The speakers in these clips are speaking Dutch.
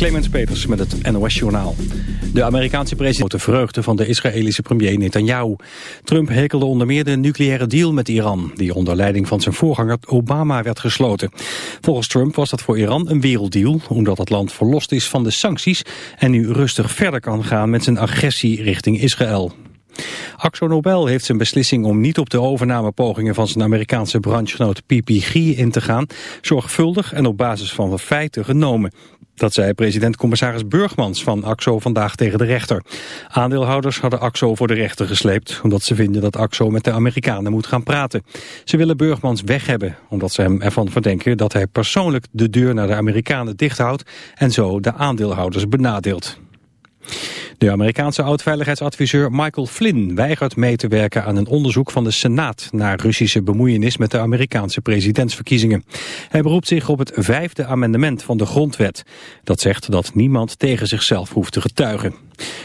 Clemens Peters met het NOS Journaal. De Amerikaanse president de vreugde van de Israëlische premier Netanyahu. Trump hekelde onder meer de nucleaire deal met Iran... die onder leiding van zijn voorganger Obama werd gesloten. Volgens Trump was dat voor Iran een werelddeal... omdat het land verlost is van de sancties... en nu rustig verder kan gaan met zijn agressie richting Israël. Axo Nobel heeft zijn beslissing om niet op de overnamepogingen van zijn Amerikaanse branchegenoot PPG in te gaan zorgvuldig en op basis van feiten genomen. Dat zei president-commissaris Burgmans van AXO vandaag tegen de rechter. Aandeelhouders hadden AXO voor de rechter gesleept... omdat ze vinden dat AXO met de Amerikanen moet gaan praten. Ze willen Burgmans weg hebben... omdat ze hem ervan verdenken dat hij persoonlijk de deur naar de Amerikanen dichthoudt... en zo de aandeelhouders benadeelt. De Amerikaanse oud-veiligheidsadviseur Michael Flynn weigert mee te werken aan een onderzoek van de Senaat naar Russische bemoeienis met de Amerikaanse presidentsverkiezingen. Hij beroept zich op het vijfde amendement van de grondwet. Dat zegt dat niemand tegen zichzelf hoeft te getuigen.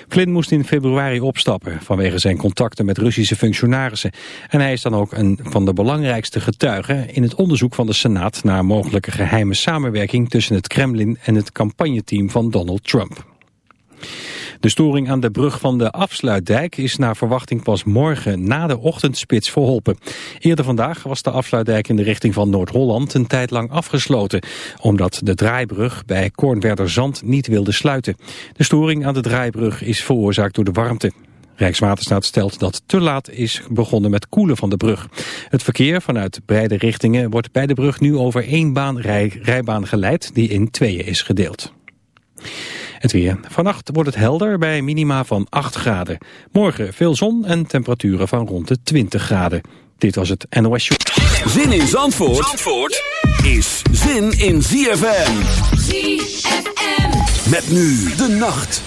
Flynn moest in februari opstappen vanwege zijn contacten met Russische functionarissen. En hij is dan ook een van de belangrijkste getuigen in het onderzoek van de Senaat naar mogelijke geheime samenwerking tussen het Kremlin en het campagneteam van Donald Trump. De storing aan de brug van de afsluitdijk is naar verwachting pas morgen na de ochtendspits verholpen. Eerder vandaag was de afsluitdijk in de richting van Noord-Holland een tijd lang afgesloten, omdat de draaibrug bij Kornwerderzand niet wilde sluiten. De storing aan de draaibrug is veroorzaakt door de warmte. Rijkswaterstaat stelt dat te laat is begonnen met koelen van de brug. Het verkeer vanuit beide richtingen wordt bij de brug nu over één baan rijbaan geleid die in tweeën is gedeeld. Het weer. Vannacht wordt het helder bij minima van 8 graden. Morgen veel zon en temperaturen van rond de 20 graden. Dit was het NOS Show. Zin in Zandvoort, Zandvoort is zin in ZFM. ZFM. Met nu de nacht.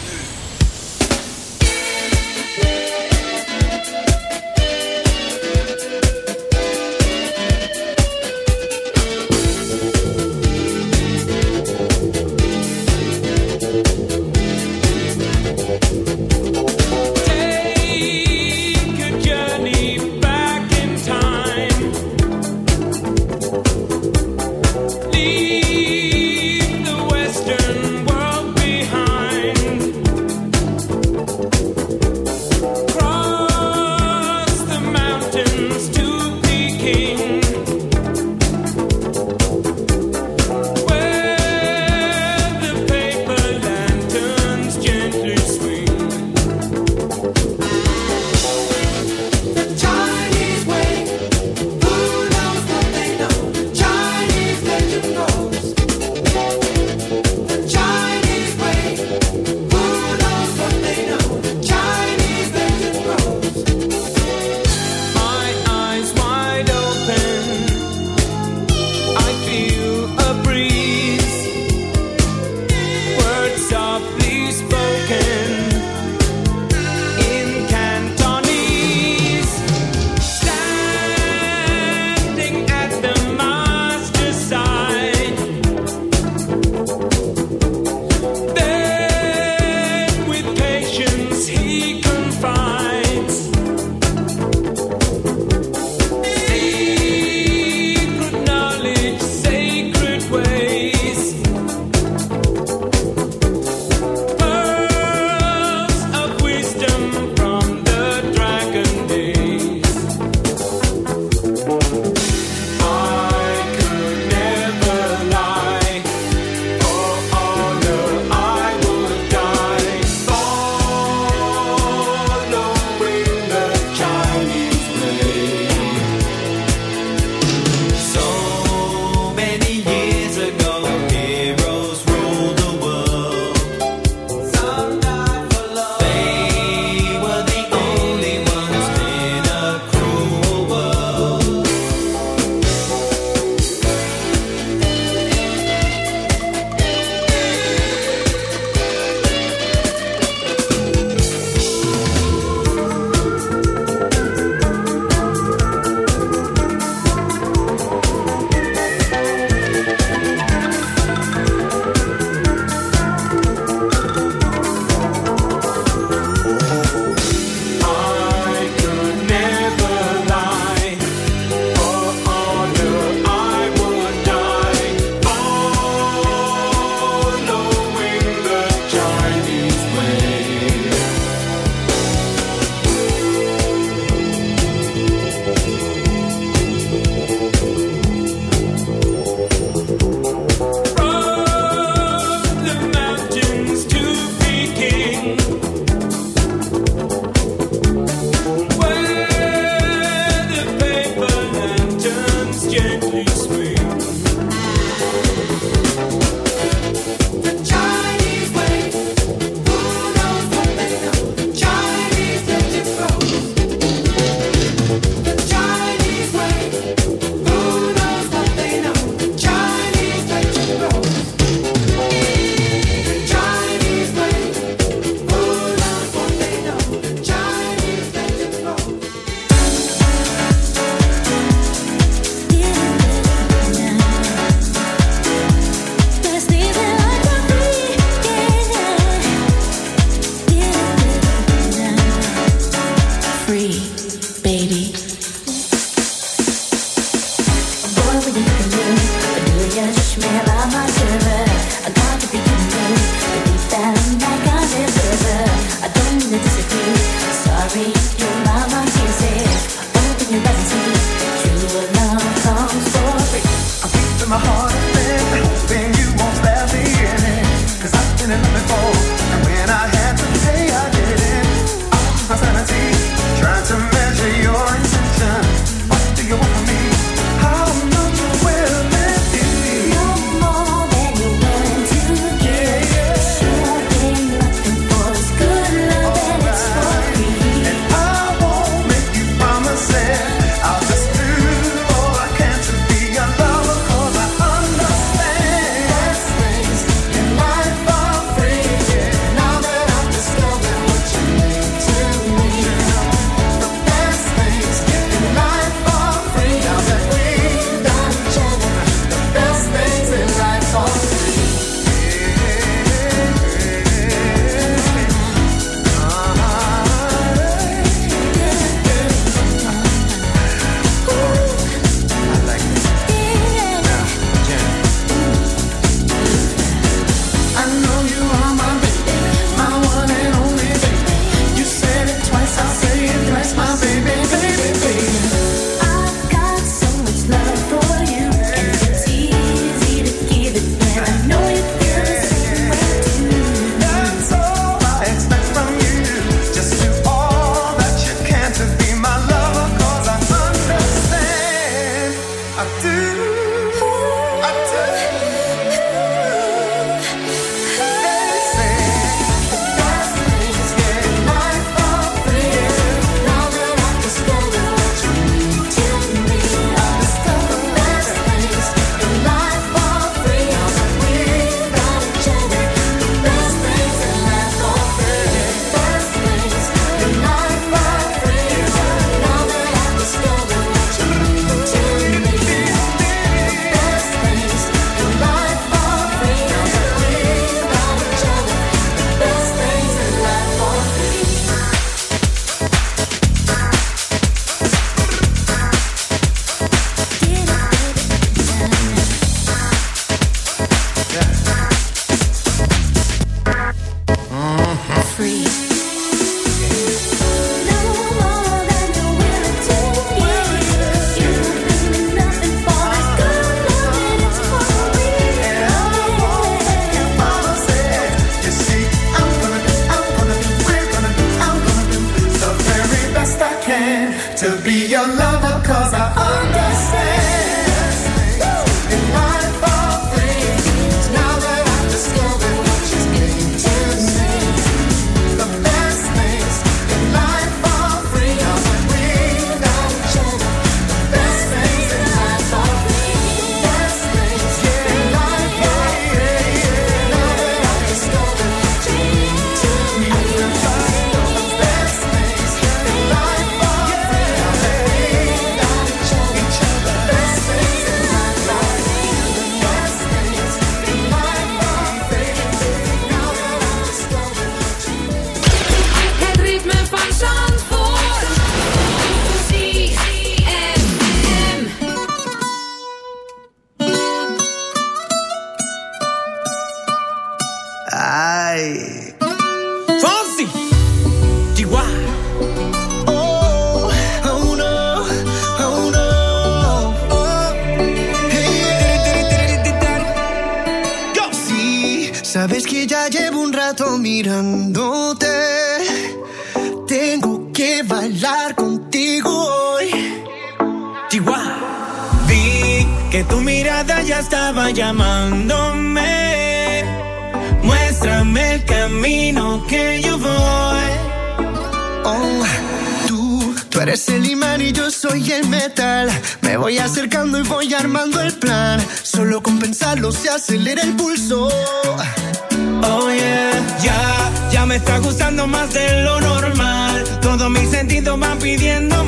pidiendo.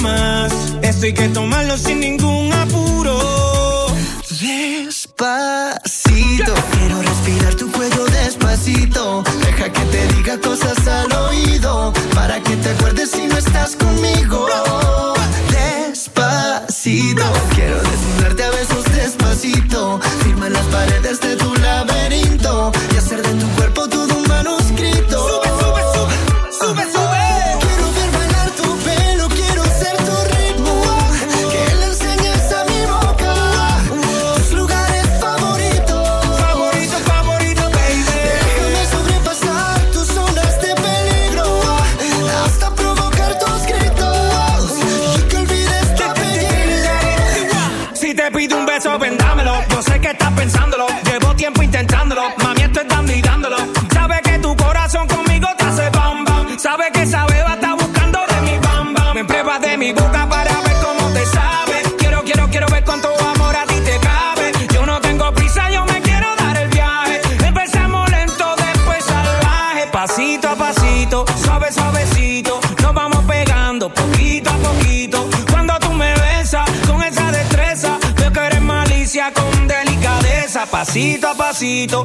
Esto hay que tomarlo sin ningún poquito.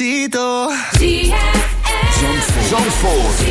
despacito. Zandvoort. Zandvoort.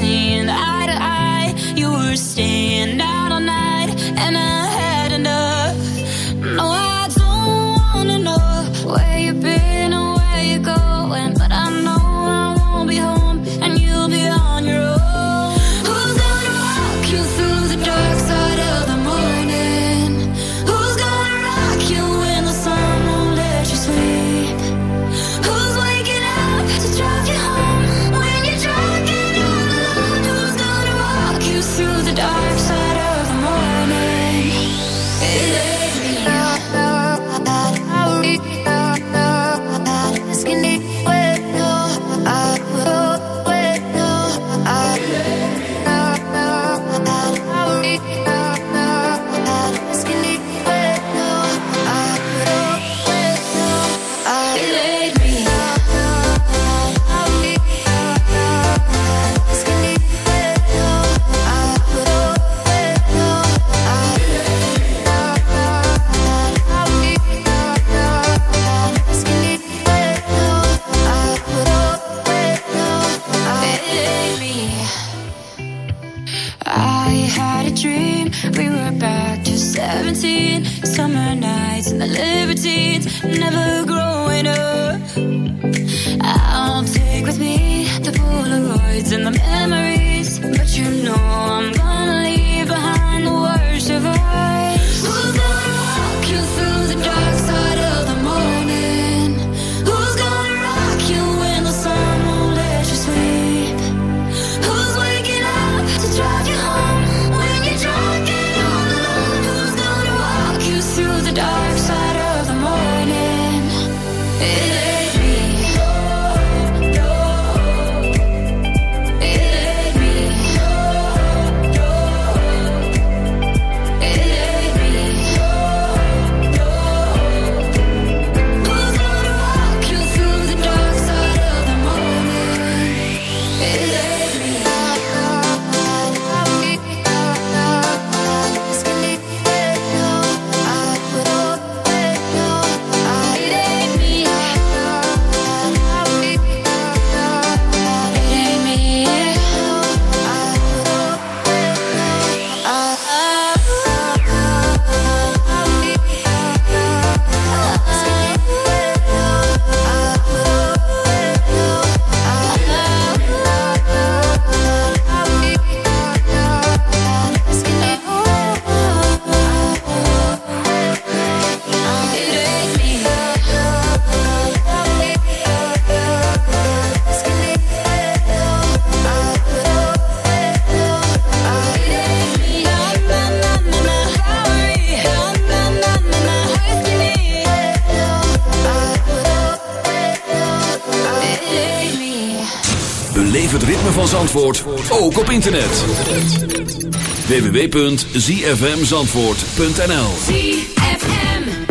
and the memories, but you know www.zfmzandvoort.nl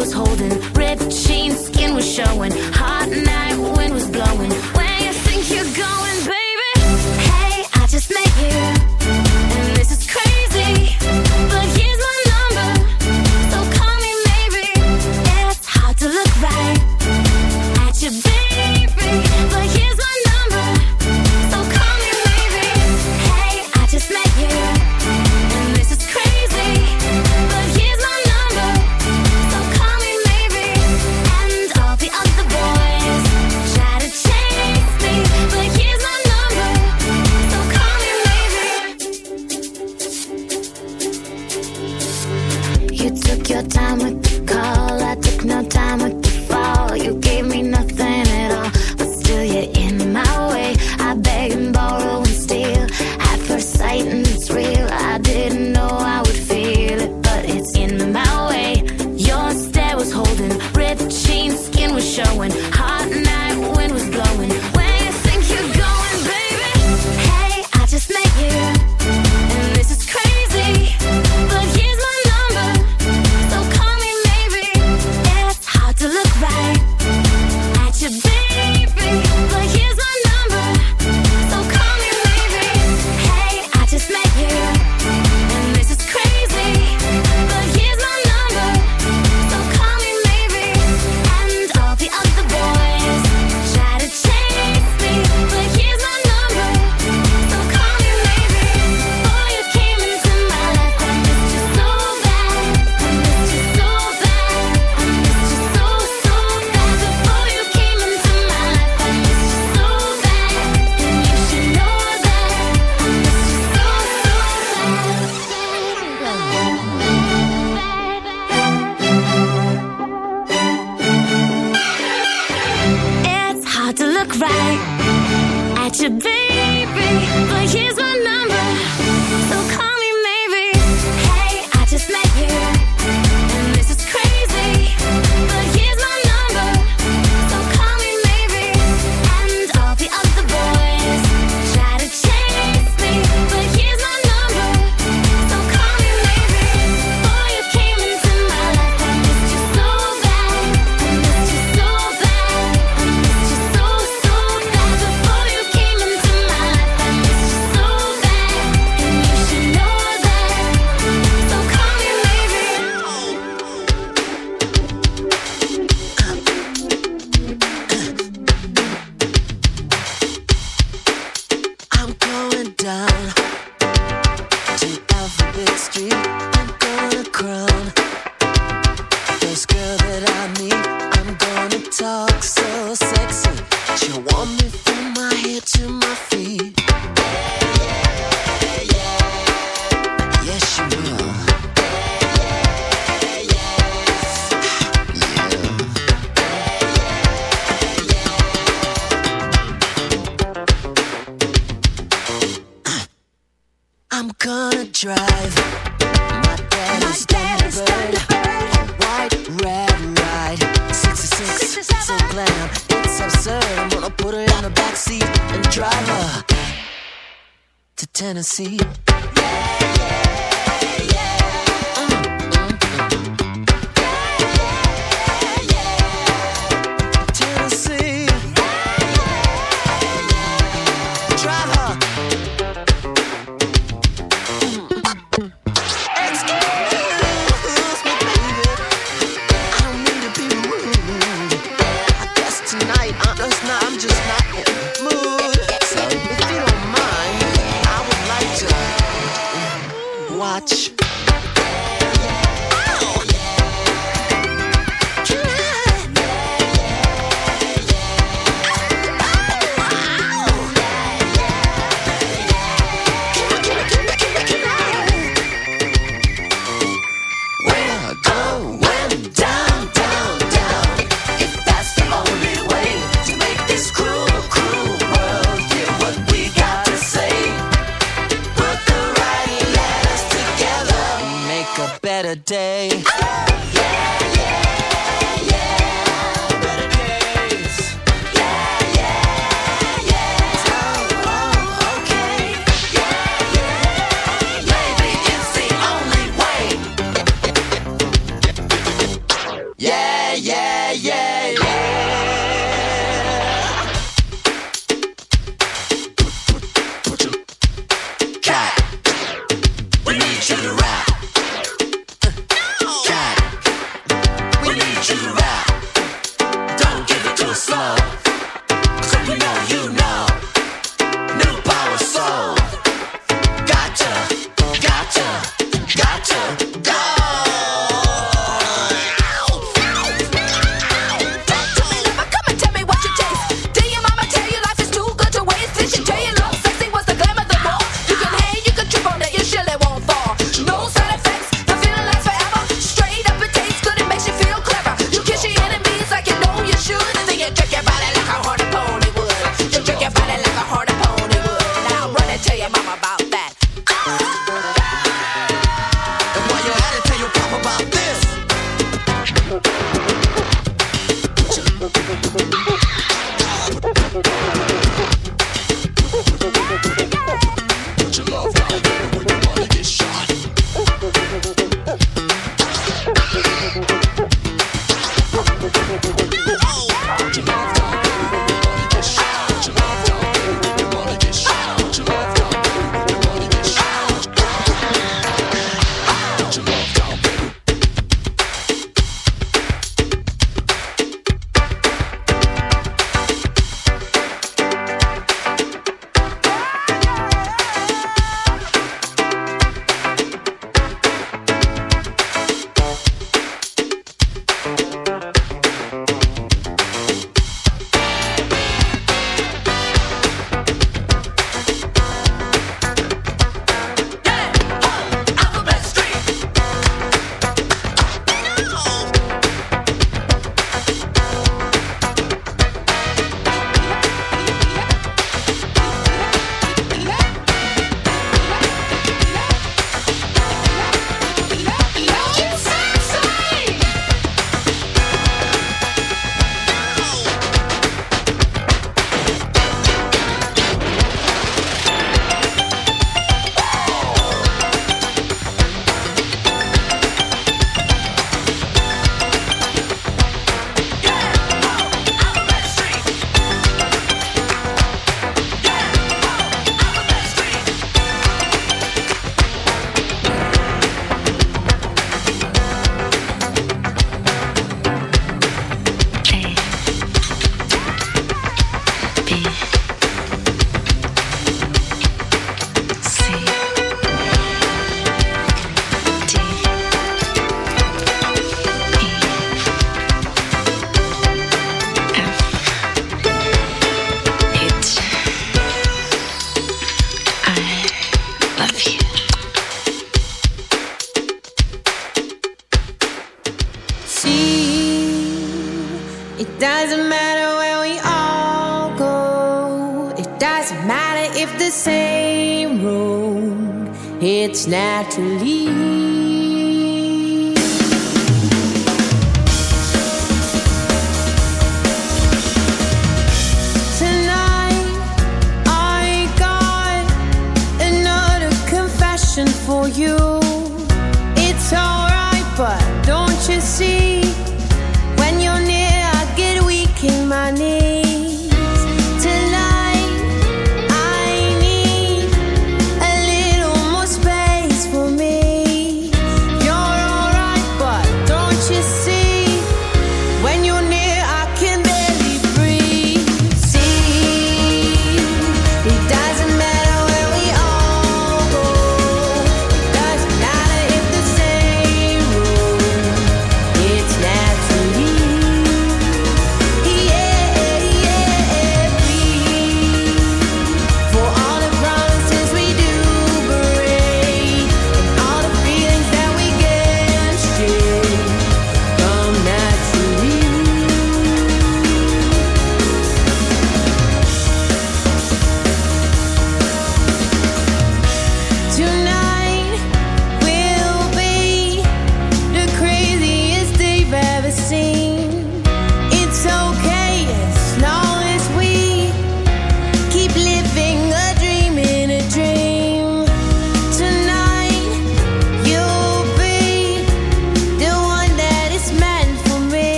Was holding. Ripped jeans, skin was showing. Hot